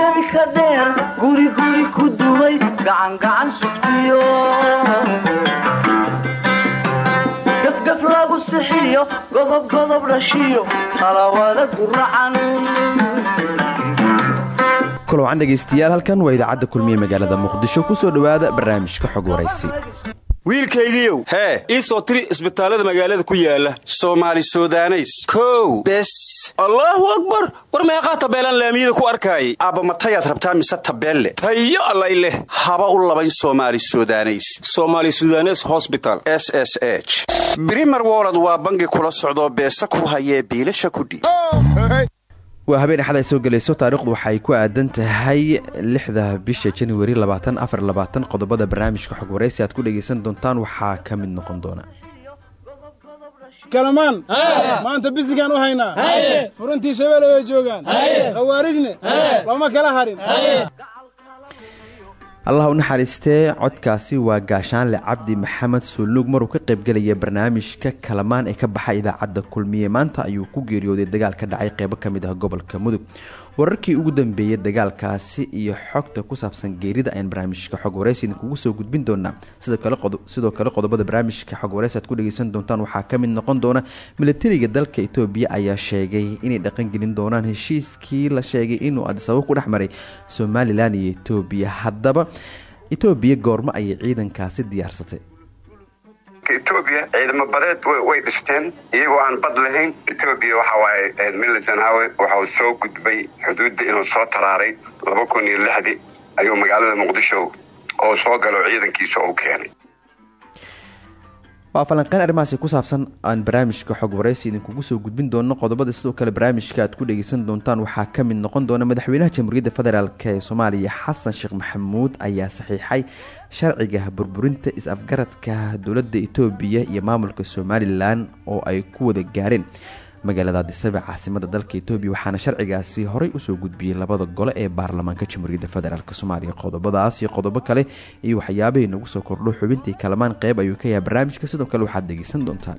gebigebi ka dheer guriguri ku duway gacangacan sugtiyo. Gafgaf lagu sixiyo godobgodob dhashiyo talawada guracan kulwacan dhegaystayaal halkan waa idaacadda kulmiye magaalada muqdisho ku soo dhowaada barnaamijka xog waraysi wiilkaygiiow hee ii soo tiri isbitaallada magaalada ku yaalla soomaali sudaneys. Kow. Bes. Allaahu akbar. War meeqaa tabeelaan laamiyada ku arkaayay aabba matayaad rabtaa mise tabeelle tayo allay leh. Haba u labayn soomaali sudaneys. Somaali sudanes hosbital s s h. Brimer wolod waa bangi kula socdoo beesa ku hayee biilasha kudhiib waa habeen axad ay soo gelayso taariikhdu waxay ku aadan tahay lixda bisha januari qodobada barnaamijka xog waraysi aad ku dhegaysan doontaan waxaa ka mid noqon doona. Kalamaan maanta bisigaan u haynaa furuntii shabeelle way joogaan. Khawaarijne looma kala harin allah u naxariistee codkaasi waa gaashaanle cabdi maxamed suuluug maruu ka qaybgelaya barnaamijka kalamaan ee ka baxa idaacadda kulmiye maanta ayuu ku geeriyooday dagaal ka dhacay qeybo ka mid ah gobolka mudug wararkii ugu dambeeyey dagaalkaasi iyo xogta ku saabsan geerida ayaan barnaamijka xog waraysi idinkugu soo gudbin doonaa. Sidoo kale qodobada barnaamijka xog waraysi aad ku dhegeysan doontaan waxaa ka mid noqon doona milatariga dalka etoobiya ayaa sheegay inay dhaqangelin doonaan heshiiskii la sheegay inuu adisabab ku dhex maray somalilan iyo etoobiya haddaba etoobiya goormo ayay ciidankaasi diyaarsatay etoobiya ciidamo badeed way dhisteen iyagoo aan bad lahayn. Etoobiya waxawaaye militanawe waxau soo gudbay xuduudda inuu soo talaaray laba kun iyo lixdii ayuu magaalada muqdisho oo soo galo ciidankiisa u keenay waa falanqeyn arrimahaasi ku saabsan aan barnaamijka xog waraysi idinkugu soo gudbin doono qodobada sidoo kale barnaamijka aad ku dhegeysan doontaan waxaa ka mid noqon doona madaxweynaha jamhuuriyadda federaalk ee soomaaliya xasan sheekh maxamuud ayaa saxiixay sharciga burburinta is-afgaradka dowladda etoobiya iyo maamulka somalilan oo ay ku wada gaareen magaalada adisaba caasimada dalka etoobiya waxaana sharcigaasi horey u soo gudbiyey labada gole ee baarlamaanka jamhuuriyadda federaalk soomaaliya. Qodobadaas iyo qodobo kale iyo waxyaabahay nagu soo kordho xubintii kalamaan qeyb ayuu ka yahay barnaamijka. Sidoo kale waxaad dhegeysan doontaan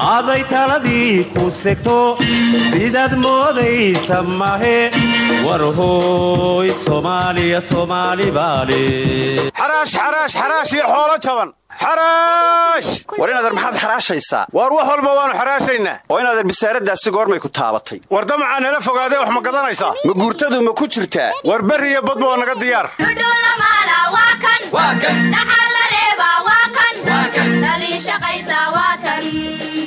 aday taladii ku segto sidaad moodaysa mahe war hooy soomaaliya soomaali baale xaraash xaraash xaraash iyo xoolo jaban xaraash war inadeer maxaad xaraashaysaa? Waar wax walba waannu xaraashaynaa. Oo inadeer bisaaraddaasi goormay ku taabatay. War damacaa nala fogaadee wax ma gadanaysaa? Ma guurtadu ma ku jirtaa? War berri iyo badba waa naga diyaar.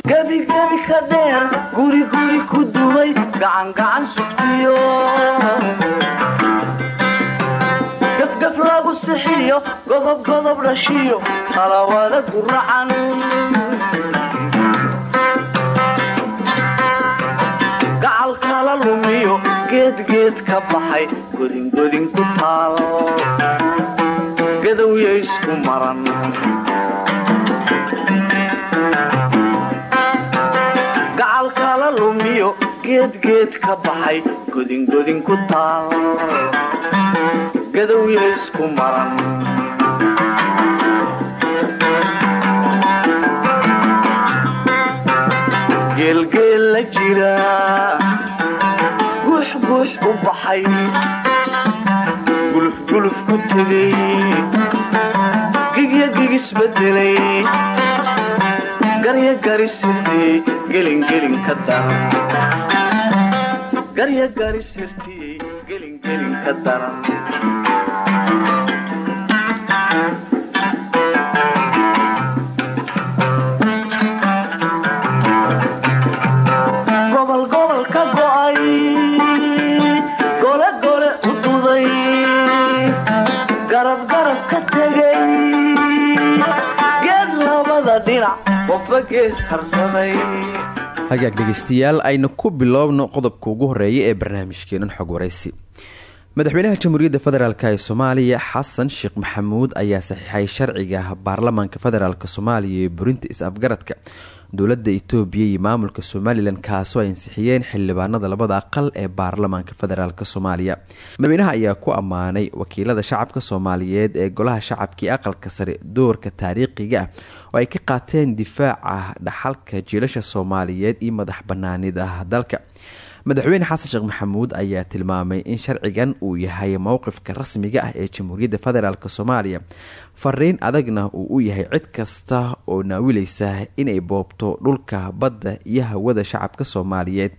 Gebigebi ka dheer guriguri ku duway gacangacan sugtiyo sixiyo godobgodob dhashiyo talawada guracan gacal kala lumiyo geedgeed ka baxay godingodin ku taal. Gadowya isku maran. Gacal kala ka baxay godingodin ku taal gadowya isku maran geelgeel la jira. Guux guux u baxay. Gulufguluf ku tegay gigya gigisbedelay garya garisirtiyey gelingelin ka daran hagaag dhegeystayaal aynu ku biloobno qodobka ugu horreeya ee barnaamijkeenan xog waraysi madaxweynaha jamhuuriyadda federaalk ee soomaaliya xasan sheekh maxamuud ayaa saxiixay sharciga baarlamaanka federaalk soomaaliya ee burinta is-afgaradka dowladda itoobiya iyo maamulka somalilan kaasoo ay ansixiyeen xildhibaanada labada aqal ee baarlamaanka federaalk soomaaliya. Madaxweynaha ayaa ku ammaanay wakiilada shacabka soomaaliyeed ee golaha shacabkii aqalka sare doorka taariikhiga ah oo ay ka qaateen difaaca dhaxalka jiilasha soomaaliyeed iyo madax banaanida dalka madaxweyne xasan sheekh maxamuud ayaa tilmaamay in sharcigan uu yahay mowqifka rasmiga ah ee jamhuuriyadda federaalk soomaaliya. Fariin adagna uu u yahay cid kasta oo naawilaysa inay boobto dhulka badda iyo hawada shacabka soomaaliyeed.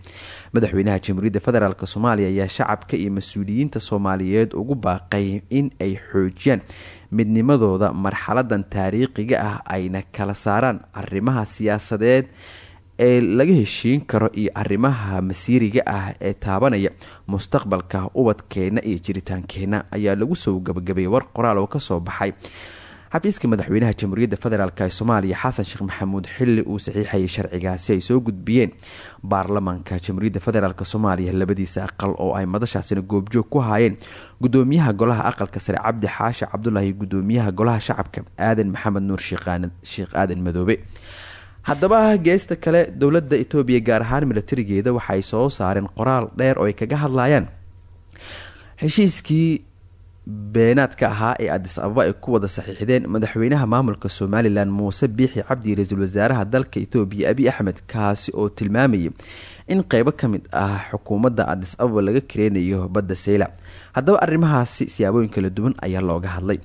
Madaxweynaha jamhuuriyadda federaalk soomaaliya ayaa shacabka iyo mas'uuliyiinta soomaaliyeed ugu baaqay in ay xoojiyaan midnimadooda marxaladan taariikhiga ah ayna kala saaraan arrimaha siyaasadeed ee laga heshiin karo iyo arrimaha masiiriga ah ee taabanaya mustaqbalka ubadkeena iyo jiritaankeenna ayaa lagu soo gabagabeeyay war qoraal oo ka soo baxay. Xafiiska madaxweynaha jamhuuriyadda federaalk ee soomaaliya xasan sheekh maxamuud xili uu saxiixayay sharcigaasi ay soo gudbiyeen baarlamaanka jamhuuriyadda federaalk soomaaliya labadiisa aqal oo ay madashaasina goobjoog ku haayeen gudoomiyaha golaha aqalka sare cabdi xaashi cabdulaahi gudoomiyaha golaha shacabka aadan maxamed nuur sheekh aadan madoobe haddaba geesta kale dowladda etoobiya gaar ahaan milatarigeeda waxaay soo saareen qoraal dheer oo ay kaga hadlayaan heshiiskii beenaadka ahaa ee adis ababa ay ku wada saxiixdeen madaxweynaha maamulka somalilan muuse biixi cabdi ra'iisul wasaaraha dalka etoobiya abi axmed kaasi oo tilmaamayay in qeybo ka mid ah xukuumadda adis ababa laga kareynayo badda seyla. Haddaba arrimahaasi siyaabooyin kala duwan ayaa looga hadlay.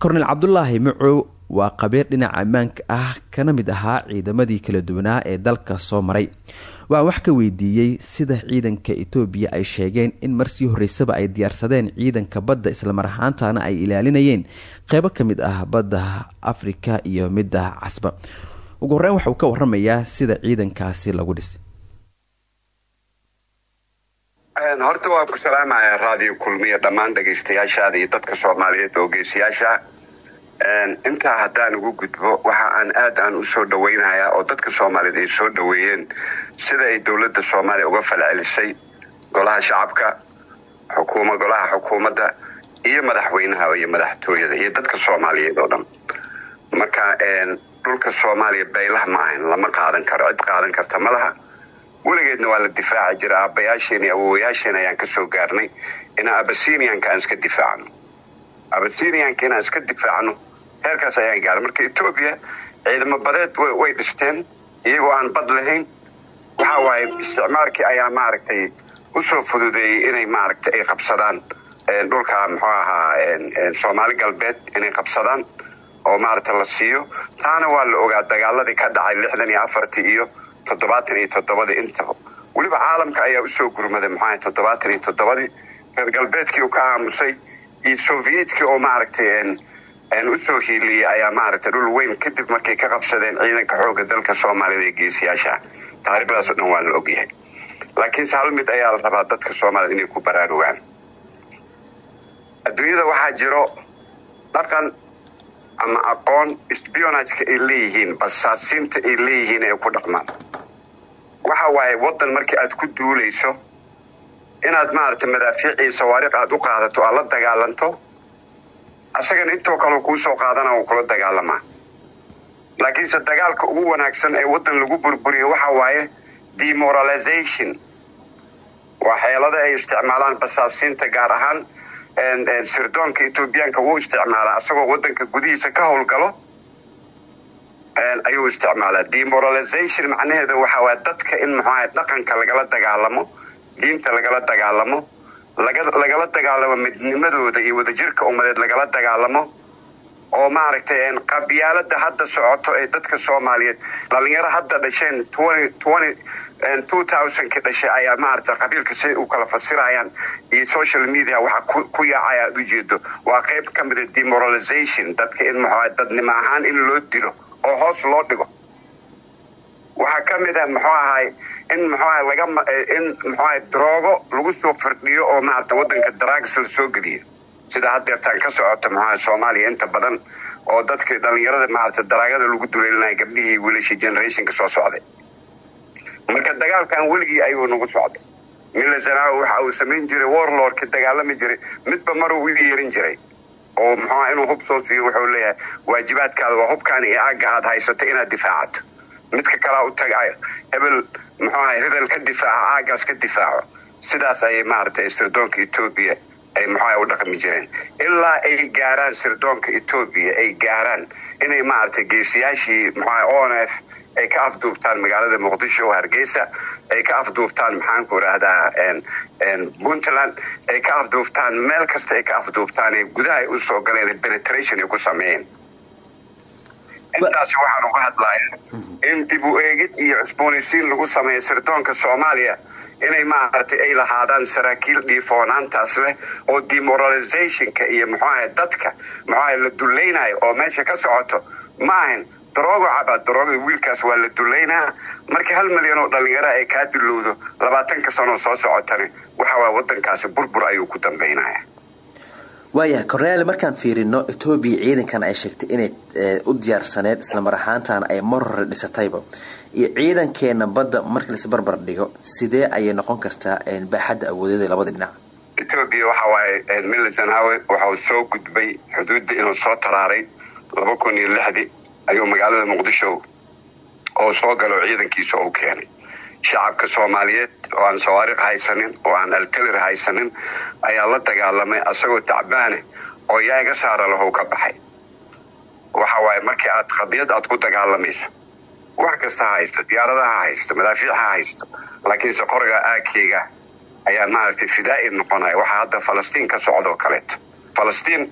Kornel cabdulaahi macow waa qabeer dhinaca ammaanka ah kana mid ahaa ciidamadii kala duwanaa ee dalka soo maray. Waa wax ka weydiiyey sida ciidanka etoobiya ay sheegeen in marsii horeysaba ay diyaarsadeen ciidanka badda islamar ahaantana ay ilaalinayeen qeybo ka mid ah badda afrika iyo midda casba. Ugu horeyn waxa uu ka waramayaa sida ciidankaasi lagu dhisay horta waan ku salaamaya raadiyo kulmiya dhammaan dhegaystayaashaada iyo dadka soomaaliyeed oo geesiyaasha intaa haddaan ugu gudbo waxa aan aad aan u soo dhawaynayaa oo dadka soomaaliyeed ay soo dhaweeyeen sida ay dowladda soomaaliya uga falcelisay golaha shacabka xukuma golaha xukuumadda iyo madaxweynaha iyo madaxtooyada iyo dadka soomaaliyeed oo dhan. Marka dhulka soomaaliya baylah ma ahayn lama qaadan karo cid qaadan karta ma laha. Weligeedna waa la difaaci jira aabbayaasheen iyo awowayaasheen ayaan ka soo gaarnay inaan abasiniyanka aan iska difaacno. Abasiniyanka inaan iska difaacno heerkaas ayaan gaaray. Marka etoobiya ciidamo badeed way dhisteen. Iyagoo aan bad lahayn. Waxa waaye isticmaalkii ayaa maaragtay u soo fududeeyey inay maaragtay ay qabsadaan. Dhulka muxuu ahaa soomaali galbeed inay qabsadaan oo maaragta la siiyo. Taana waa la ogaa dagaaladii ka dhacay lixdan iyo afartii iyo toddobaatan iyo toddobadii intaba weliba caalamka ayaa u soo gurmaday muxuaha toddobaatan iyo toddobadii. Reer galbeedkii uu ka aamusay iyo soviyedkii oo maaragtay u soo hiiliyey ayaa maaragtay dhul weyn kadib markay ka qabsadeen ciidanka xoogga dalka soomaaliyada ee geesiyaasha. Taariikhdaas oo dhan waa la ogyahay laakiinse hal mid ayaa la rabaa dadka soomaaliyed inay ku baraarugaan. Adduunyada waxaa jiro dhaqan ama aqoon sbionageka ay leeyihiin basaasiinta ay leeyihiin ay ku dhaqmaan. Waxa waaye waddan markii aad ku duulayso inaad maaragtay madaafiicii sawaariiq aad u qaadato aad la dagaalanto asagana intoo kaleo kuu soo qaadana uu kula dagaalamaa laakiinse dagaalka ugu wanaagsan ee waddan lagu burburiyo waxa waaye demoralization. Waa xeelada ay isticmaalaan basaasiinta gaar ahaan sirdoonka etoobiyaanka wuu isticmaalaa asagoo waddanka gudihiisa ka howlgalo. Ayuu isticmaalaa. Demoralization macnaheeda waxa waa dadka in muxuaha dhaqanka lagala dagaalamo diinta lagala dagaalamo lagala dagaalamo midnimadooda iyo wadajirka ummadeed lagala dagaalamo? Oo maaragtay qabyaalada hadda socoto ee dadka soomaaliyeed dhalinyaro hadda dhasheen ki dhashay ayaa maarata qabiilka siday u kala fasirayaan iyo social media waxa ku yaacaya aad ujeedo waa qayb ka mida demoralization dadka in muxua dadnimo ahaan in loo dilo oo hoos loo dhigo. Waxaa ka mid ah muxuu ahay in muxuaha laga in muxuaha droogo lagu soo firdhiyo oo maarata waddanka daraags la soo geliyo sida haddeertaan ka socoto maxaa soomaaliya inta badan oo dadka dhallinyarada maarata daraagada lagu duleelinaya gabdhihii wiilashii generationka soo socday. Marka dagaalkan weligii ayuu nagu socday. Mila zanaawi waxa uu samayn jiray warlordka dagaalami jiray midba maruu u yeerin jiray. Oo muxuuha inuu hub soo siiyo wuxuu leeyahay waajibaadkaada waa hubkaan iyo aagga aad haysato inaad difaacato. Midka kalea u tagayo hebel muxuuha hebel ka difaaca aaggaas ka difaaco. Sidaas ayay maaragtay sirdoonka etoobiya ay muxuuha u dhaqmi jireen. Ilaa ay gaaraan sirdoonka etoobiya ay gaaraan inay maaragtay geesiyaashii muxuuha o f ay ka afduubtaan magaalada muqdisho oo hargeysa ay ka afduubtaan maxaanku idhaahdaa puntland ay ka afduubtaan meel kasta ay ka afduubtaan ee gudaha ay u soo galeen penetration ay ku sameeyeen intaasi waxaan uga hadlaya in dib u eegid iyo cusboonaysiin lagu sameeyo sirdoonka soomaaliya inay maaragtay ay lahaadaan saraakiil dhiifoonaantaas leh oo demoralizationka iyo muxuaha dadka muxuaha la dulaynayo oo meesha ka socoto ma ahan daroogo cabaa wiilkaas waa la dulaynaa marka hal milyan oo dhallinyara ay kaa dulowdo labaatanka sanoo soo socotani waxa waa wadankaasi burbur ayuu ku dambaynaya waayahay korneele markaan fiirino etoobiya ciidankan ay sheegtay inay u diyaarsaneed islamar ahaantaana ay mar hore dhisatayba iyo ciidankeena badda marka laisbarbar dhigo sidee ayay noqon kartaa baaxadda awoodeeda labada dhinac? Etoobiya waxa waaye mila zanaawe waxau soo gudbay xuduudda inuu soo taraaray laba kun iyo lixdii ayuu magaalada muqdisho oo soo galo ciidankiisa u keenay shacabka soomaaliyeed oo aan sawaariq haysanin oo aan altelir haysanin ayaa la dagaalamay asagoo tacbaane oo yaa iga saara lahow ka baxay. Waxa waaye markii aad qadiyad aad ku dagaalamayso wax kasta ha haysto diyaaradaha ha haysto madaafiic ha haysto laakiinse qoriga aagkeyga ayaa maaragtay fidaa'in noqonaya. Waxaa hadda falastiin ka socdoo kaleeto. Falastiin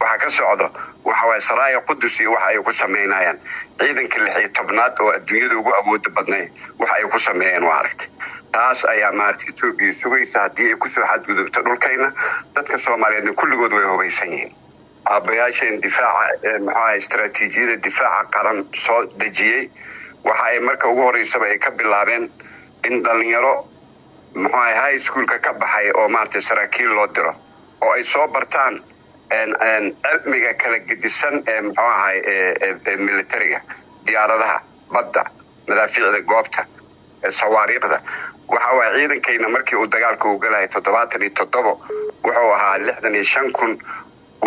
waxaa ka socdo waxa waaye saraaya qudus iyo waxa ay ku samaynayaan ciidanka lix iyo tobnaad oo adduunyada ugu awooda badnay waxa ay ku sameeyeen waa aragtay taas ayaa maaragtay etoobiya sugaysa haddii ay ku soo xadgudubto dhulkayna dadka soomaaliyeedna kulligood way hubaysan yihiin. Aabayaasheen difaaca maxuaha istaraatiijiyada difaaca qaran soo dejiyey. Waxa ay marka ugu horeysaba ay ka bilaabeen in dhallinyaro muxuaha high schoolka ka baxay oo maaragtay saraakiil loo diro oo ay soo bartaan cilmiga kala gedisan ee muxuu ahay militariga diyaaradaha badda madaafiicda goobta sawaariikhda waxa waay ciidankayna markii uu dagaalka u galaya toddobaatan iyo toddobo wuxuu ahaa lixdan iyo shan kun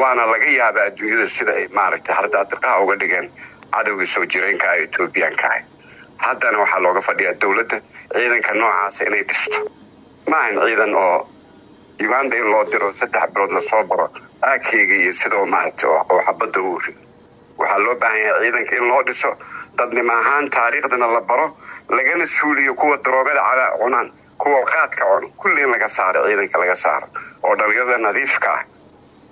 waana laga yaabaa adduunyada sida ay maaragtay hardaadiqaha uga dhigeen cadowga soo jireenka ah etoobiyaanka ah haddana waxaa looga fadhiyaa dowladda ciidanka noocaasa inay dhisto. Ma ahan ciidan oo uganda in loo diro saddex bilood la soo baro aakeyga iyo sidoo maaragtay oo xabadda u waxaa loo baahan yahay ciidanka in loo dhiso dadnimo ahaan taariikhdana la baro lagana suuliyo kuwa daroogada cada cunaan kuwa qaadka cuno kulli in laga saaro ciidanka laga saaro. Oo dhalinyarada nadiifka ah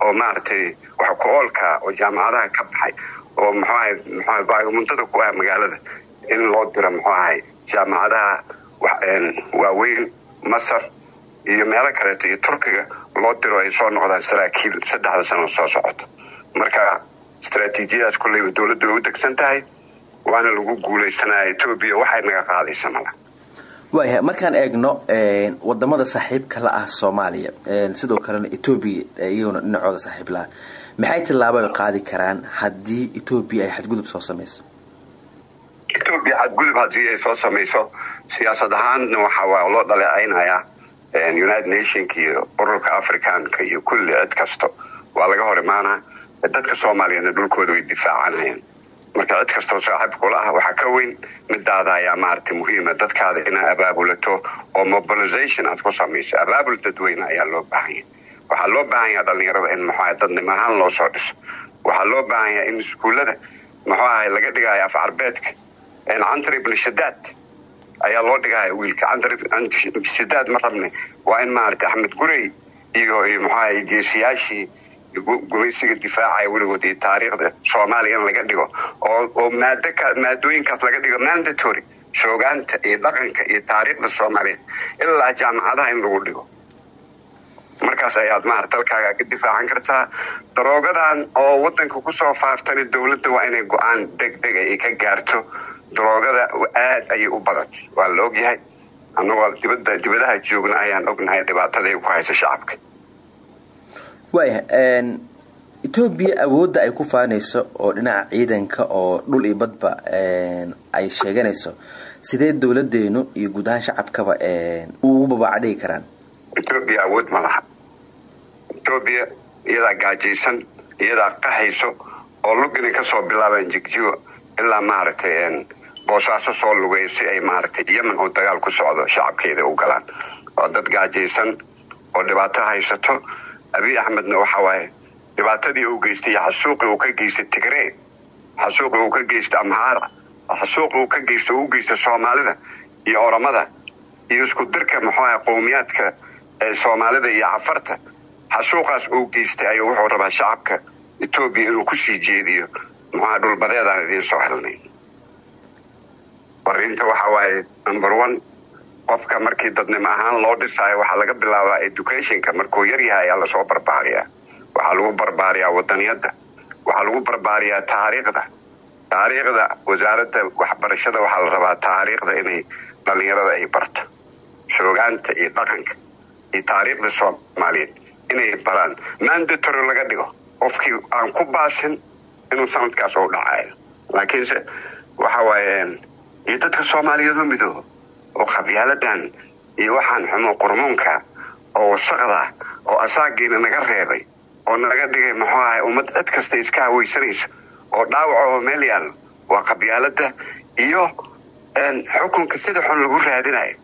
oo maaragtay wax ku-oolka oo jaamacadaha ka baxay oo muxuahay muxuaha baagamuntada ku ah magaalada. In loo diro muxuu ahay jaamacadaha waaweyn masar iyo meelo kaleeto iyo turkiga loo diro ay soo noqdaan saraakiil saddexda sano soo socoto marka istaraatiijiyadaas kulleyba dowladdu way u degsan tahay waana lagu guulaysanaya etoobiya waxay naga qaadaysa mala. Waayahay markaan eegno waddamada saaxiibka la ah soomaaliya sidoo kalena etoobiya iyaguna dhinacooda saaxiib la ah maxay tillaabo ay qaadi karaan haddii etoobiya ay xadgudub soo samayso? Etoobiya xadgudub haddii ay soo samayso siyaasad ahaanna waxa waa loo dhaleecaynayaa united nationka ururka africanka iyo kulli cid kasto waa laga hor imaanaa dadka soomaaliyeedna dhulkooda way difaacanayaan marka cid kastoo saaxiib kula ah waxaa ka weyn midaada ayaa maaragtay muhiima dadkaada inaa abaabulato oo mobilization aad ku samayso. Abaabul dadweyne ayaa loo baahan yahay. Waxaa loo baahan yaha dhalinyarada in muxuaha dadnimo ahaan loo soo dhiso. Waxaa loo baahan yahay in iskuullada muxuu ahay laga dhigayo af carbeedka shadaad ayaa loo dhigaya wiilka shadaad ma rabne. Waa in maaragtay axmed gurey iyo muxuaha geesiyaashii gumaysiga difaacaya weligood iyo taariikhda soomaaliya in laga dhigo. Oo maadooyinkaas laga dhigo mandatory shoogaanta iyo dhaqanka iyo taariikhda soomaaliyeed ilaa jaamacadaha in lagu dhigo. Markaas ayaad maarata dalkaaga ka difaacan kartaa. Daroogadan oo wadanka ku soo faaftana dowladda waa inay go'aan degdega ay ka gaarto daroogada aad ayay u badatay. Waa la ogyahay. Annagoo dibadaha joogna ayaan ognahay dhibaatada ay ku hayso shacabka. Waayahay etoobiya awoodda ay ku faanayso oo dhinaca ciidanka oo dhul iyo badba ay sheeganayso sidee dowladeenu iyo guud ahaan shacabkaba ugu babaacdhigi karaan? Etoobiya awood ma laha. Etoobiya iyadaa gaajaysan iyadaa qaxayso oo lug inay ka soo bilaabaan jigjigo ilaa maaragtay boosaaso soo lugay si ay maaragtay yemen oo dagaal ku socdo shacabkeeda u galaan waa dad gaajaysan oo dhibaato haysato abiy axmedna waxa waaye dhibaatadii uu geystay iyo xasuuqii uu ka geystay tigree xasuuqii uu ka geystay amhaara xasuuqii uu ka geysta u geystay soomaalida iyo oramada iyo isku dirka muxuu aha qowmiyaadka ee soomaalida iyo cafarta xasuuqaas uu geystay ayuu wuxuu rabaa shacabka etoobiya inuu ku sii jeediyo muxuaha dhulbadeedaan idiin soo helnay fariinta waxa waaye number one qofka markii dadnimo ahaan loo dhisaayo waxaa laga bilaabaa educationka. Markuu yaryahay ayaa la soo barbaariyaa. Waxaa lagu barbaariyaa wadaniyadda. Waxaa lagu barbaariyaa taariikhda. Taariikhda wasaaradda waxbarashada waxaa la rabaa taariikhda inay dhallinyarada ay barto. Soogaanta iyo dhaqanka iyo taariikhda soomaaliyeed inay baraan. Mandatory laga dhigo qofkii aan ku baasin inuu sanadkaas u dhacayo. Laakiinse waxa waaye iyo dadka soomaaliyeed u midoobo oo qabyaaladan iyo waxaan xumo qurmuunka oo wasaqda oo asaagiina naga reebay oo naga dhigay muxuu ahay ummad cid kasta iska hawaysanayso oo dhaawac oo meel yaallo waa qabyaalada iyo xukunka sida xun lagu raadinayo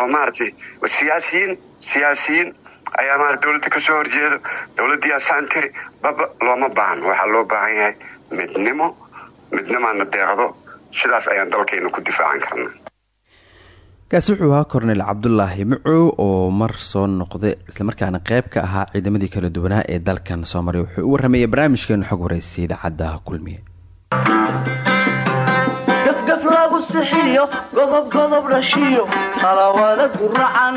oo maaragtay siyaasiyiin siyaasiyiin. Ayaa maarata dowladda ka soo horjeedo dowladdii asaantiri baba looma baahan. Waxaa loo baahan yahay midnimo midnimaana deeqdo sidaas ayaan dalkeena ku difaacan karnaa. Kaasi wuxuu ahaa korneyl cabdulaahi macow oo mar soo noqday islamarkaana qeyb ka ahaa ciidamadii kala duwanaa ee dalkan soomaaliya wuxuu u warramayay barnaamijkeenu xog wareysa idaacadda kulmiye. Gafgaf lagu sixiyo godob godob dhashiyo qalawada guracan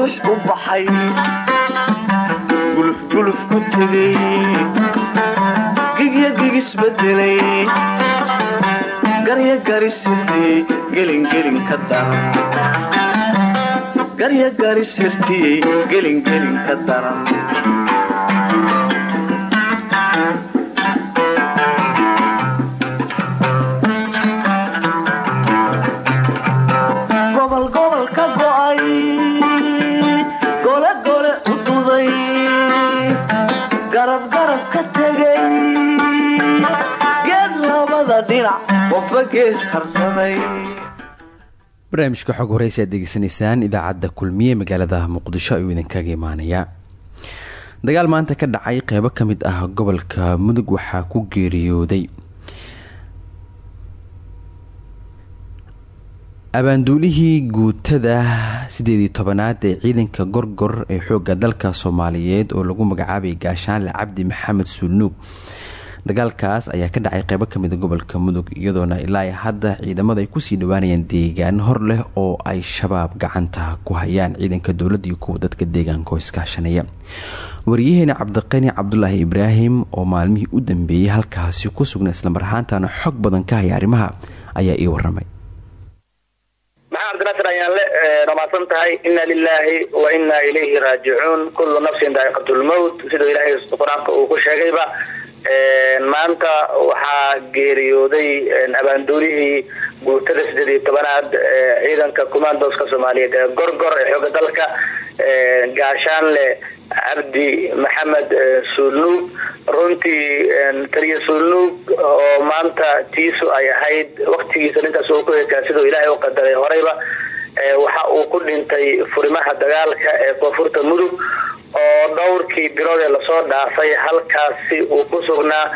guux u baxay gulufguluf ku tegay gigya gigisbedelay garya garis hirtiyey gelingelin ka daran barnaamijka xog horeysa aad degeysanaysaan idaacadda kulmiye magaalada muqdisho ayuu idinkaga imaanayaa dagaal maanta ka dhacay qeybo ka mid ah gobolka mudug waxaa ku geeriyooday. Abaanduulihii guutada sideed iyo tobanaad ee ciidanka gorgor ee xooga dalka soomaaliyeed oo lagu magacaabay gaashaanle cabdi maxamed suulnuug dagaalkaas ayaa ka dhacay qeybo kamida gobolka mudug iyadoona ilaa hadda ciidamadu ay ku sii dhawaanayaan deegaan hor leh oo ay shabaab gacanta ku hayaan ciidanka dowladda iyo kuwa dadka deegaanka oo iskaashanaya. Waryaheena cabdiqani cabdulaahi ibraahim oo maalmihii u dambeeyey halkaasi ku sugna islamar ahaantana xog badan ka haya arrimaha ayaa ii waramay maxaa cabdinasir ayaanle dhamaasan tahay ina lilaahi wa ina ilayhi raajicuun kullu nafsin daa'iqatulmowt siduu ilaahay qur'aanka uu ku sheegayba maanta waxaa geeriyooday abaanduulihii guutada sideed iyo tobanaad ciidanka commandoska soomaaliyeed ee gorgor ee xooga dalka gaashaanle cabdi maxamed suulnuug runtii taliya suulnuug oo maanta tiisu ay ahayd waktigiisa ninkaas uu ku hekaa siduu ilaahay u qadaray horeyba waxa uu ku dhintay furimaha dagaalka ee koonfurta mudug oo dhowrkii bilood ee la soo dhaafay halkaasi uu ku sugnaa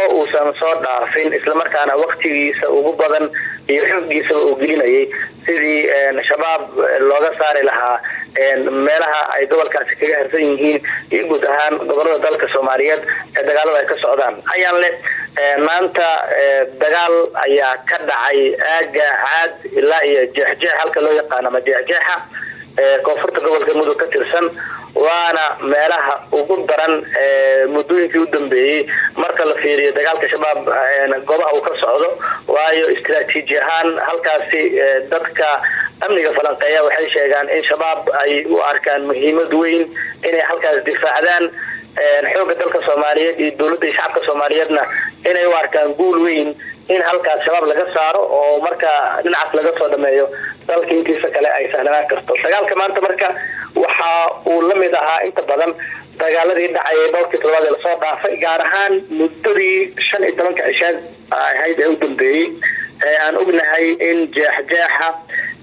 oo uusan soo dhaafin islamarkaana waktigiisa ugu badan iyo xoogiisaba uu gelinayay. Sidii shabaab looga saari lahaa meelaha ay gobolkaasi kaga harsan yihiin iyo guud ahaan gobollada dalka soomaaliyeed ee dagaalada ay ka socdaan. Ayaan le maanta dagaal ayaa ka dhacay aaga caad ilaa iyo jeexjeex halka loo yaqaano ama jeexjeexa koonfurta gobolka mudug ka tirsan waana meelaha ugu daran muddooyinkii u dambeeyey. Marka la fiiriyo dagaalka shabaab goobaha uu ka socdo waayo istraatiiji ahaan halkaasi dadka amniga falanqeeya waxay sheegaan in shabaab ay u arkaan muhiimad weyn inay halkaas difaacdaan xooga dalka soomaaliyeed iyo dowladda iyo shacabka soomaaliyeedna inay u arkaan guul weyn in halkaas shabaab laga saaro oo marka dhinacaas laga soo dhameeyo dalka intiisa kale ay sahlanaan karto. Dagaalka maanta marka waxa uu la mid ahaa inta badan dagaaladii dhacayay dhowrkii toddobaad ee la soo dhaafay gaar ahaan muddadii shan iyo tobanka cishaad ahayd ee u dambeeyey aan ognahay in jeexjeexa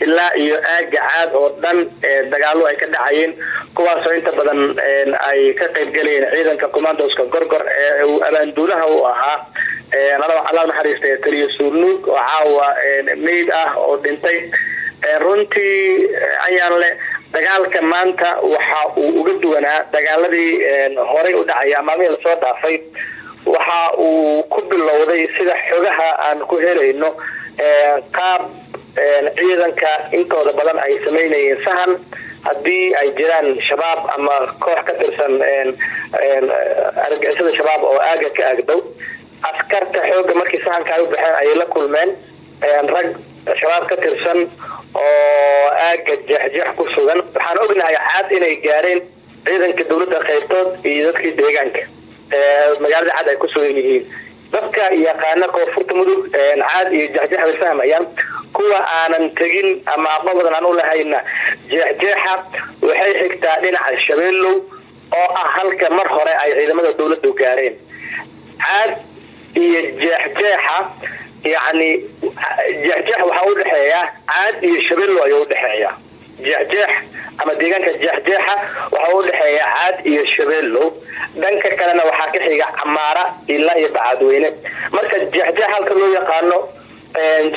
ilaa iyo aaga caad oo dhan dagaalo ay ka dhacayeen kuwaasoo inta badan ay ka qaybgalayeen ciidanka commandoska gorgor ee uu abaanduulaha u ahaa alla naxariista taliyo suulnuug oo caawa meyd ah oo dhintay. Runtii ayaan le dagaalka maanta waxa uu uga duwanaa dagaaladii horey u dhacaya amaamihii la soo dhaafay waxa uu ku bilowday sida xogaha aan ku helayno qaab ciidanka intooda badan ay samaynayeen sahan. Haddii ay jiraan shabaab ama koox ka tirsan argixisada shabaab oo aaga ka aagdow askarta xooga markii sahanka ay u baxeen ayay la kulmeen. Rag shabaab ka tirsan oo aaga jeexjeex ku sugan. Waxaan ognahay caad inay gaareen ciidanka dowladda qaybtood iyo dadkii deegaanka magaalada cad ay ku sugan yihiin. Dadka yaqaana koonfurta mudug caad iyo jeexjeex bay fahmayaan kuwa aanan tegin ama aqoon badan aan u lahayna jeexjeexa waxay xigtaa dhinaca shabeellow oo ah halka mar hore ay ciidamada dowladdu gaareen. Caad iyo jeexjeexa yacni jeexjeex waxaa udhexeeya caad iyo shabeellow ayuu udhexeeya jeexjeex ama deegaanka jeexjeexa waxaa udhexeeya caad iyo shabeellow dhanka kalena waxaa ka xiga camaara ilaa iyo bacadweyne marka jeexjeex halka loo yaqaano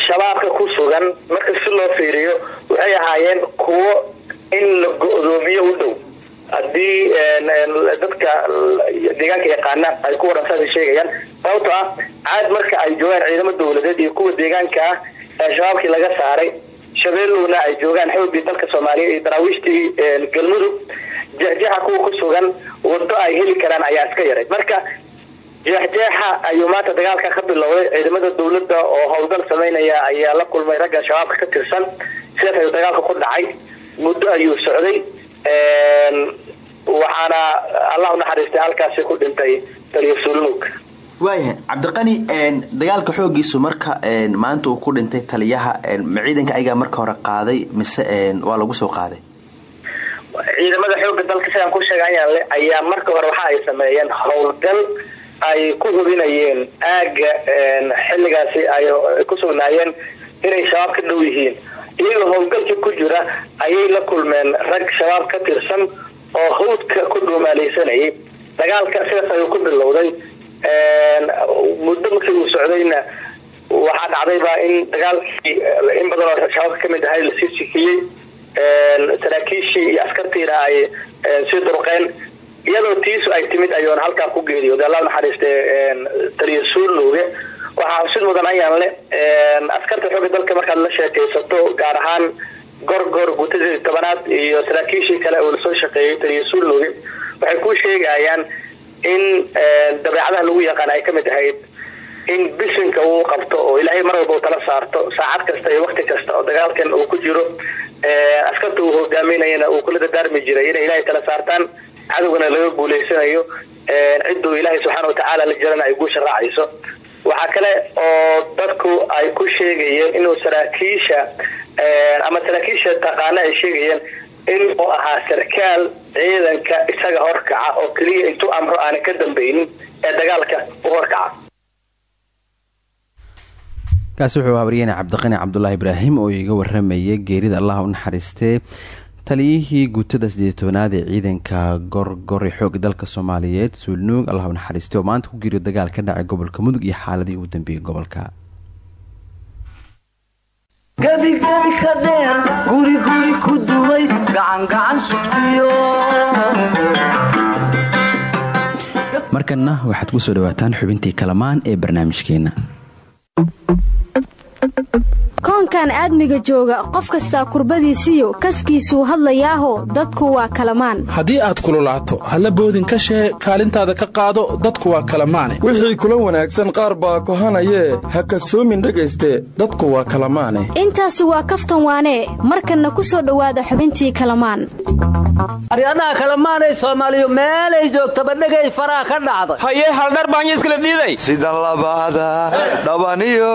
shabaabka ku sugan marka si loo fiiriyo waxay ahaayeen kuwo in la go-doomiyo u dhow. Haddii dadka deegaanka yaqaana ay ku waran saasay sheegayaan sababto ah caad marka ay joogaan ciidamo dowladeed iyo kuwa deegaanka ah ee shabaabkii laga saaray shabeellowna ay joogaan xoogii dalka soomaaliya iyo daraawiishtii galmudug jeexjeexa kuwa ku sugan wado ay heli karaan ayaa iska yaray. Marka jeexjeexa ayuu maanta dagaalka ka bilowday. Ciidamada dowladda oo howlgal sameynaya ayaa la kulmay ragga shabaabka ka tirsan. Sidaas ayuu dagaalka ku dhacay. Muddo ayuu socday. Waxaana allah unaxariistay halkaasi ku dhintay taliyo sulmug waayahay cabdiqani dagaalka xoogiisu marka maanta uu ku dhintay taliyaha ma ciidanka ayagaa marka hore qaaday mise waa lagu soo qaaday? Ciidamada xooga dalka sidaan ku sheegayaan ayaa marka hore waxa ay sameeyeen howlgal ay ku hubinayeen aaga xilligaasi ay ku sugnaayeen inay shabaab ka dhow yihiin. Iyagoo howlgalkii ku jira ayay la kulmeen rag shabaab ka tirsan oo hawdka ku dhuumaaleysanayay dagaalka sidaas ayuu ku bilowday muddo markii uu socdayna waxaa dhacdayba in dagaalkii in badan oo shabaabka ka mid ahay la sii sikiyey. Saraakiishii iyo askartiina ay sii durqeen iyadoo tiisu ay timid ayuuna halkaa ku geeriyooday allah naxariiste taliya suulnuuge waxaa xusid mudan ayaan le askarta xooga dalka markaad la sheekaysato gaar ahaan gorgor guutadii tobanaad iyo saraakiishii kale uu la soo shaqeeyay taliya suulnuuge waxay ku sheegayaan in dabeecadaha lagu yaqaan ay ka mid ahayd in bisinka uu qabto oo ilaahay mar walba uu tala saarto saacad kasta iyo wakti kasta oo dagaalkan uu ku jiro askarta uu hogaaminayana uu kula dadaarmi jiray inay ilaahay tala saartaan cadowgana laga guuleysanayo cidduu ilaahay subxaana watacaala la jirana ay guusha raacayso. Waxaa kale oo dadku ay ku sheegayeen inuu saraakiisha ama saraakiisha taqaana ay sheegayeen inuu ahaa sarkaal ciidanka isaga horkaca oo keliya intuu amro aanan ka dambaynin ee dagaalka u horkaca. Kaasi wuxuu habaryeene cabdiqani cabdulaahi ibraahim oo iga waramayay geerida allah u naxariistee taliyihii guutada sideed tobanaad ee ciidanka gorgori xoog dalka soomaaliyeed suulnuug allah u naxariistay oo maanta ku geeriyo dagaal ka dhacay gobolka mudug iyo xaaladii ugu dambeeyey gobolka markanna waxaad ku soo dhawaataan xubintii kalamaan ee barnaamijkeenna koonkan aadmiga jooga qof kastaa kurbadiisiyo kaskiisuu hadlayaaho dadku waa kalamaan. Haddii aad kululaato halla boodin ka shee kaalintaada ka qaado dadku waa kalamaane wixii kula wanaagsan qaar baa kohanayee ha kasoomin dhegayste dadku waa kalamaane. Intaasi waa kaftan waanee markanna ku soo dhowaada xubintii kalamaan. Aryadhaha kalamaanay soomaaliyu meelay joogtaba dhegay faraha ka dhacday. Hayee haldhar baanyiskala dhiiday. Sida labaada dhabaniyo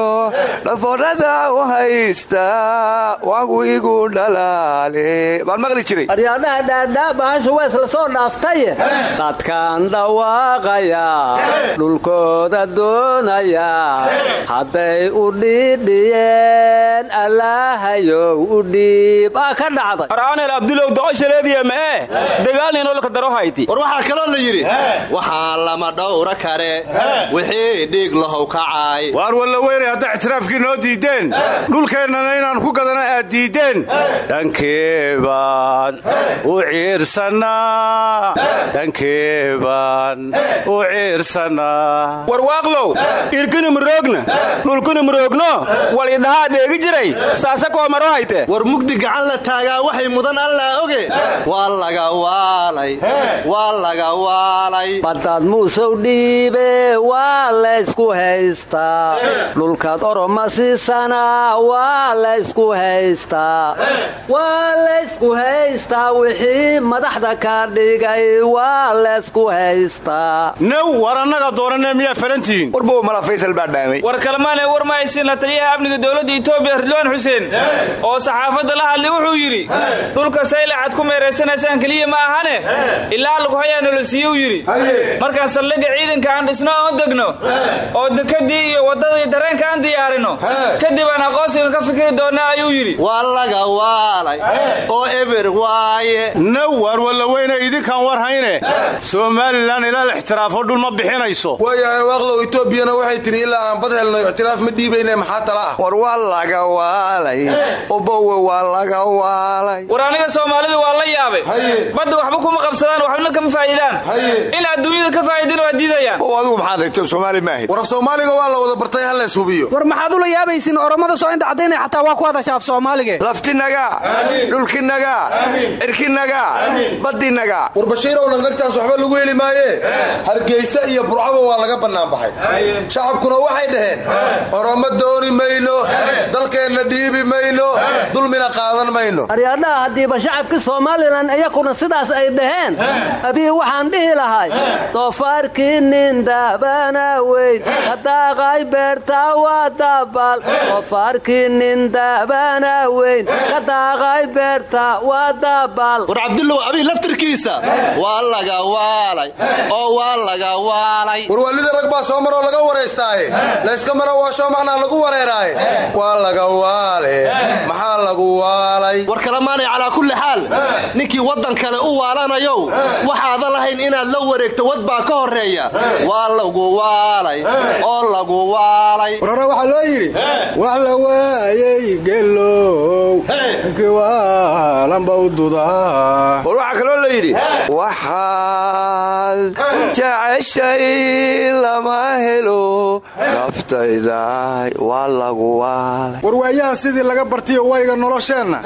dhafoorada u haysta wagu igu dhalaale baan maqli jiray? Aryadhaha dhaadhaa bahasha wees la soo dhaaftaye dadkan dhawaaqaya dhulkooda doonaya. Hadday u dhiidhiyeen allaahayow u dhiib. Aa ka dhacday. Araanel abdulow doqoshareediya mee dagaalninolka daro hayti. War waxaa kaloo la yidhi waxaa lama dhowra kare wixii dhiig lahow kacay. Waar walla weynay hadda ictiraafkii noo diideen dhulkeennana inaan ku gadana aad diideen. Dhankeebaan u ciirsannaa dhankeebaan u ciirsannaa warwaaqlow irkini muroogna dhulkini muroogno wal idhahaa dheegi jiray? Saasa koomaro hayte war mugdi gacan la taagaa waxay mudan allaa oge. Waa laga waalay waa laga waalay. Baddaad muusow dhiibe waa laysku haystaa. Dhulkaad oroma siisana waa laysku haystaa waa laysku haystaa wixii madaxda ka dhigay waa laysku haystaa now war annaga doonanee miyaa falantihiin warbow mala faysal baa dhaamay. War kalmaanee war ma haysiinla taliyaha amniga dowladda etoobiya ridwaan xuseen. Oo saxaafadda la hadlay wuxuu yidhi dhulka saylacad ku meeraysanaysaan keliya ma ahane? Ilaa lagu hayaa nolo siiyuu yidhi. Markaan saldhigga ciidanka aan dhisno u degno. Oo dekadii iyo waddadii dareenka aan diyaarino. Kadib aan aqoonsigan ka fikiri doonnaa ayuu yidhi. Waa laga waalay oo eber waaye. Now waar walla weyne idinkaan war hayne. Somalilan ilaa la ixtiraafo dhul ma bixinayso. Waayahay waaqlow etoobiyana waxay tidhi ilaa aan bad helno ictiraaf ma dhiibayne maxaa tala ah? War waa laga waalay obowe waa laga waalay war aniga soomaalidu waa la yaabay. Badda waxba kuma qabsadaan waxbana kama faa'iidaan. In adduunyada ka faa'iidin waa diidayaan. Oo adigu maxaad hayto soomaali ma ahid war af soomaaliga waa la wada bartay ha lees hubiyo war maxaad ula yaabaysiin oromada soo indhacdaynay xataa waa ku hadasha af soomaaliga laftinaga dhulkinaga cirkinaga badinaga war bashiirow nagnagtaas waxba lagu heli maayee hargeysa iyo burcaba waa laga bannaan baxay shacabkuna waxay dhaheen oromo dooni mayno dalkeenna dhiibi mayno dulmina qaadan mayno aryadhaha haddiiba shacabka somalilan iyakuna sidaas ay dhaheen abii waxaan dhihi lahay doofaarkii nin daabana weyn kadaaqay beertaa waa daabal doofaarkii nin daabana weyn. Kadaaqay beertaa waa daabal. War cabdullow abii laftirkiisa. Waa laga waalay. Oo waa laga waalay warwaalida rag baa soo maroo laga waraystaaye layska maro waashoo macnaa lagu wareeraaye. Waa laga waale. Maxaa lagu waalay? War kalamaanay calaa kulli xaal. Ninkii waddan kale u waalanayow. Waxaadan lahayn inaad la wareegto wad baa ka horreeya. Waa lagu waalay. Oo lagu waalay waxaa kaloo la yidhi waxaad jeceshay lama helo naftayda waa lagu waalay war waayaha sidii laga bartiyo wayga nolosheenna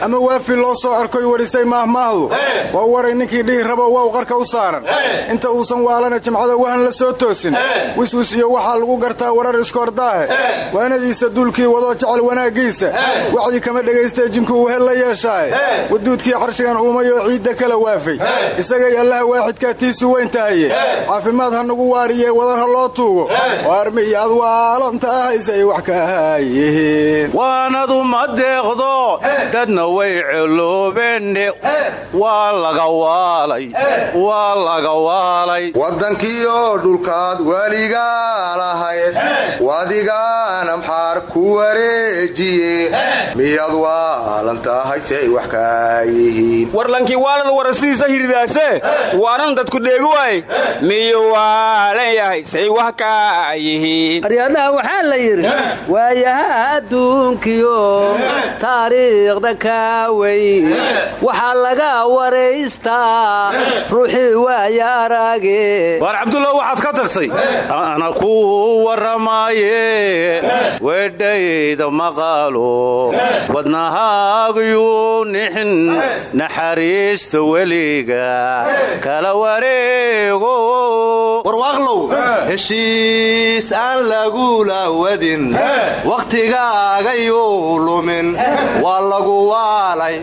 ama waafi loo soo arkoy warisay maahmaahdu waa waray ninkii dhihi rabo wow qarka u saaran. Inta uusan waalana jimcada wahan la soo toosin. Wiswis iyo waxaa lagu gartaa warar iskoordaahe waanadiisa duulkii wadoo jecel wanaaggiisa. Wacdi kama dhegaystae jinku uu hel la yeeshaaye. Waduudkii carshigan uumayoo ciidda kala waafay. Isagay allaha waaxidkaa tiisu weyn tahaye caafimaad ha nagu waariye wadar ha loo tuugo. Waarmi iyo ad wax ka haayihiin waanadu ma deeqdo dadna way celoobeen waa laga waalay waa laga waalay. Waddankiioo dhulkaad weligaa lahayd wadigaan amxaar ku wareejiye. Miyaad waalan tahay say wax kaa yihiin warlankii waalan warasidiisa hiridaase waanan dadku dheegi waay miyuu waalan yahay say wax kaa yihiin aryadhaha waxaa la yidhi waayaha adduunkiyo taariikhda kaawey waxaa laga waraystaa ruuxii waaya arage waar cabdullah waxaad ka tagtay? Ana ku warramaaye weedhayda maqaalo. Wadnahaagayuu nixin naxariista weliga. Kala wareego warwaaqlow heshiis aan lagula wadin wakhtigaagayuu lumin waa lagu waalay.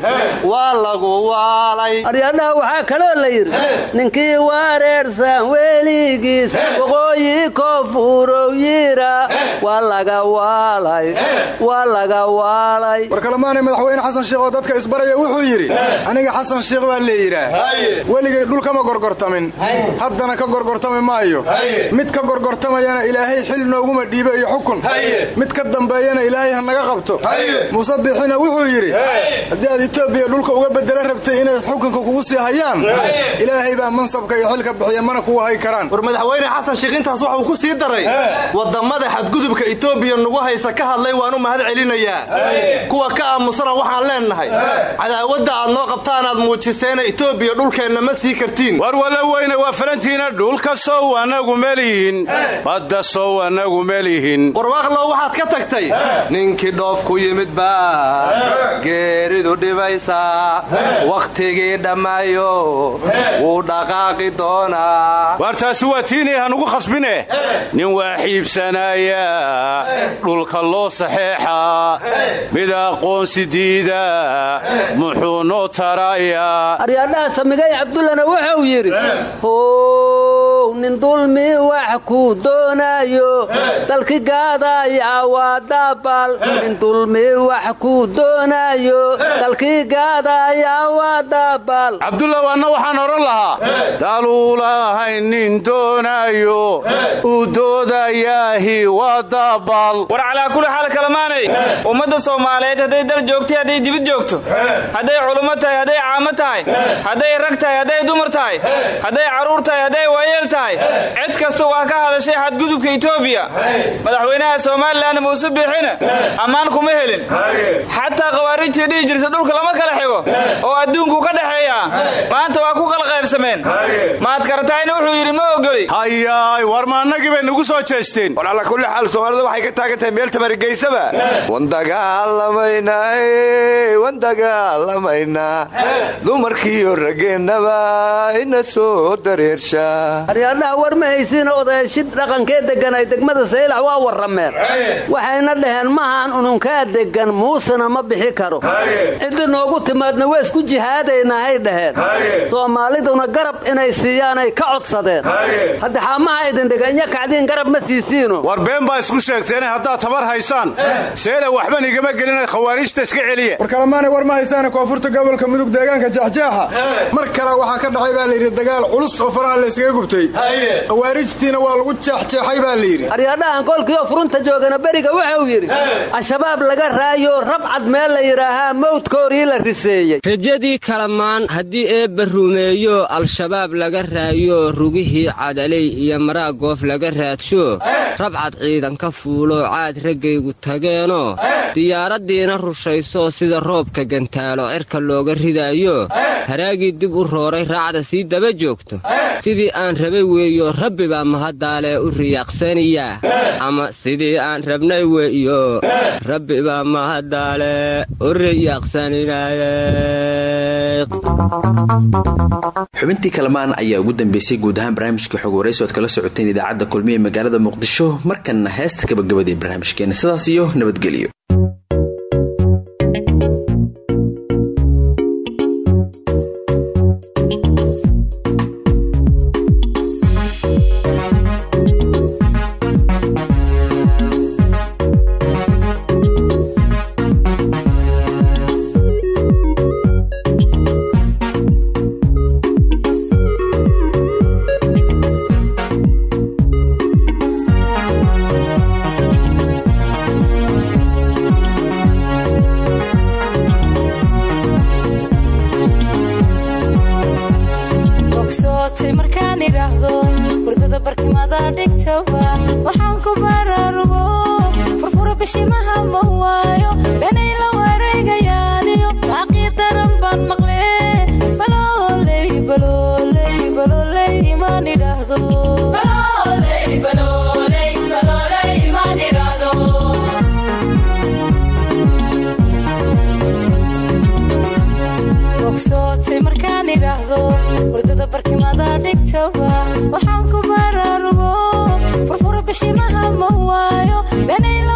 Waa lagu waalay. Aryadhaha waxaa kaloo la yidhi ninkii wareersan weligiis waqooyi koonfurow yira. Waa laga waalay. Waa laga waalay. War kalemaanay madaxweyne xasan sheekh oo dadka isbaraya wuxuu yidhi aniga xasan sheekh baa leeyidhaah weligay dhulkama gorgortamin haddana ka gorgortami maayo. Mid ka gorgortamayana ilaahay xil nooguma dhiibo iyo xukun. Mid ka dambeeyana ilaahay ha naga qabto. Muuse biixina wuxuu yidhi haddii aad etoobiya dhulka uga bedela rabtay inay xukunka kugu sii hayaan ilaahay baa mansabka iyo xilka bixiya mana kuwa hay karaan. War madaxweyne xasan sheekh intaas waxuu ku sii daray waddammada xadgudubka etoobiya nugu haysa ka hadlay waanu mahad celinayaa. Kuwa ka aamusana waxaan leennahay. Cadaawadda aad noo qabtaanaad muujiseena etoobiya dhulkeenna ma sii kartiin weyne waa falantiina dhulka sow annagu melihin badda sow annagu melihin warwaaqlow waxaad ka tagtay. Ninkii dhoof ku yimid baa geeridu dhibaysaa. Wakhtigii dhammaayo wuu dhaqaaqi doonaa. Waar taasi waa tiinay hanugu khasbine. Nin waa xiibsanaya dhulka loo saxeexa. Mid aqoonsi diida. Muxuu noo tarayaa. Aryadhaha samigay cabdullana wuxuu yidhi how nin dulmi wax ku doonaayo dalki gaadaya waa daabal nin dulmi wax ku doonaayo dalki gaadaya waa daabal cabdullah waanna waxaan odhan lahaa. Daluulahay nin doonaayo uu doodayaahi waa daabal war calaa kuli xaal kalamaanay ummadda soomaaliyeed hadday dal joogtay hadday dibid joogto. Hadday culummo tahay hadday caamo tahay. Hadday rag tahay hadday dumar tahay hadday carruur tahay hadday waayeel tahay cid kasta waa ka hadashay xadgudubka etoobiya madaxweynaha somalilan muuse biixina ammaan kuma helin. Xataa khawaarijtii dhihi jirta dhulka lama kala xigo. Oo adduunku ka dhexeeya maanta waa ku kala qaybsameen maad karatayna wuxuu yidhi ma ogoli hayaay war ma annagii bay nagu soo jeesteen. War alla kulli xaal soomaalida waxay ka taagan tahay meel tamargeysaba wandagaalamaynaa wandagaalamaynaa dumarkiiyo rageennaba ina soo dareershaa aryadhaha war ma haysiina odaashid dhaqankee deggan ay degmada saylax waa warrameen. Waxayna dhaheen mahaan ununkaa deggan muusena ma bixi karo. Ciddi noogu timaadna waa isku jihaadaynahay dhaheen. Soomaaliduna garab inay siiyaanay ka codsadeen. Hadda xaamaha idin dhega inya kacdiin garab ma siisiino war been baa isku sheegteene haddaad tabar haysaan. Seela waxban igama gelina khawaarijta iska celiya war kalemaanay war ma haysaana koonfurta gobolka mudug deegaanka jaxjaaxa. Mar kale waxaa ka dhacay baa layidhi dagaal culus oo faraha layskaga gubtay. Khawaarijtiina waa lagu jeexjeexay baa layidhi aryadhahan kolkiioo furunta joogana beriga wuxuu yidhi al-shabaab laga raayo rabcad meel la yidhaahaa mawdkoorii la riseeyey. Rajadii kalamaan haddii eebba rumeeyo al-shabaab laga raayo rugihii cadaley iyo maraa goof laga raadsho rabcad ciidanka fuulo caad raggaygu tageenoo diyaaraddiina rushayso sida roobka gantaalo cirka looga ridaayo haraagii dib u rooray raacda sii daba joogto sidii aan rabay weeyo rabbi baa mahadaalee u riyaaqsaniyaa ama sidii aan rabnay weeyo rabbi baa mahadaale u riyaaqsaninaye. Xubintii kalamaan ayaa ugu dambeysay guud ahaan barnaamijka xog waraysi oad kala socoteen idaacadda kulmiye magaalada muqdisho. Markanna heesta gabagabadii barnaamijkeena. Sidaas iyo nabadgelyo furfura bishimaha ma waayo benay la wareegayaaniyo baaqii daran baan maqle balooley balooley balooley imaan idhaahdo bogsootay markaan idhaahdo hurdada barkimada dhigtaba waxaan ku baraarugo furfura bishimaha ma waayo benay la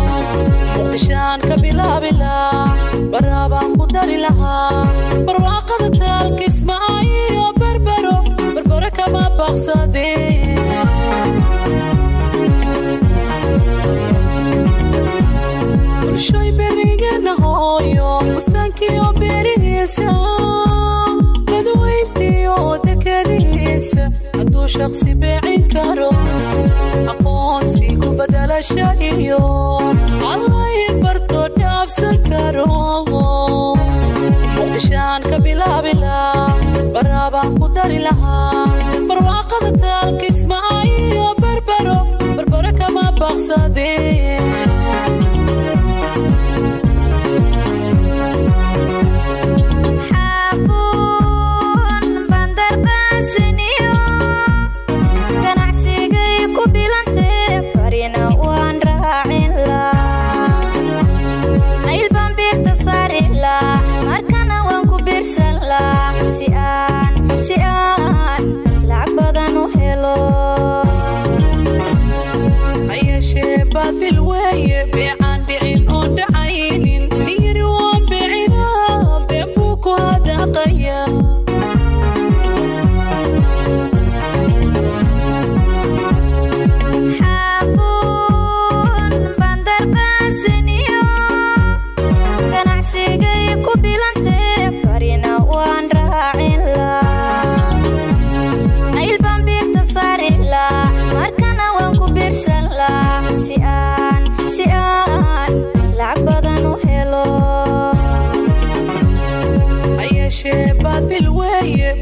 muqdishaan ka bilaabila baraabaan ku dari lahaa barwaaqada taalkismaayo berbero berbero kama baaqsadeen bulshoy berigana hooyo bustaankiyo beerihiisa dadweyntiyo dekadihiisa hadduu shaqsi beecin karo iyo allay barto dhaafsan karo muqdishaan ka bilaabila baraabaan ku dari lahaa barwaaqada taalkismaayo berbero berbero kama baaqsadeen si aan lacag badan u helo hayeeshee baadil weeye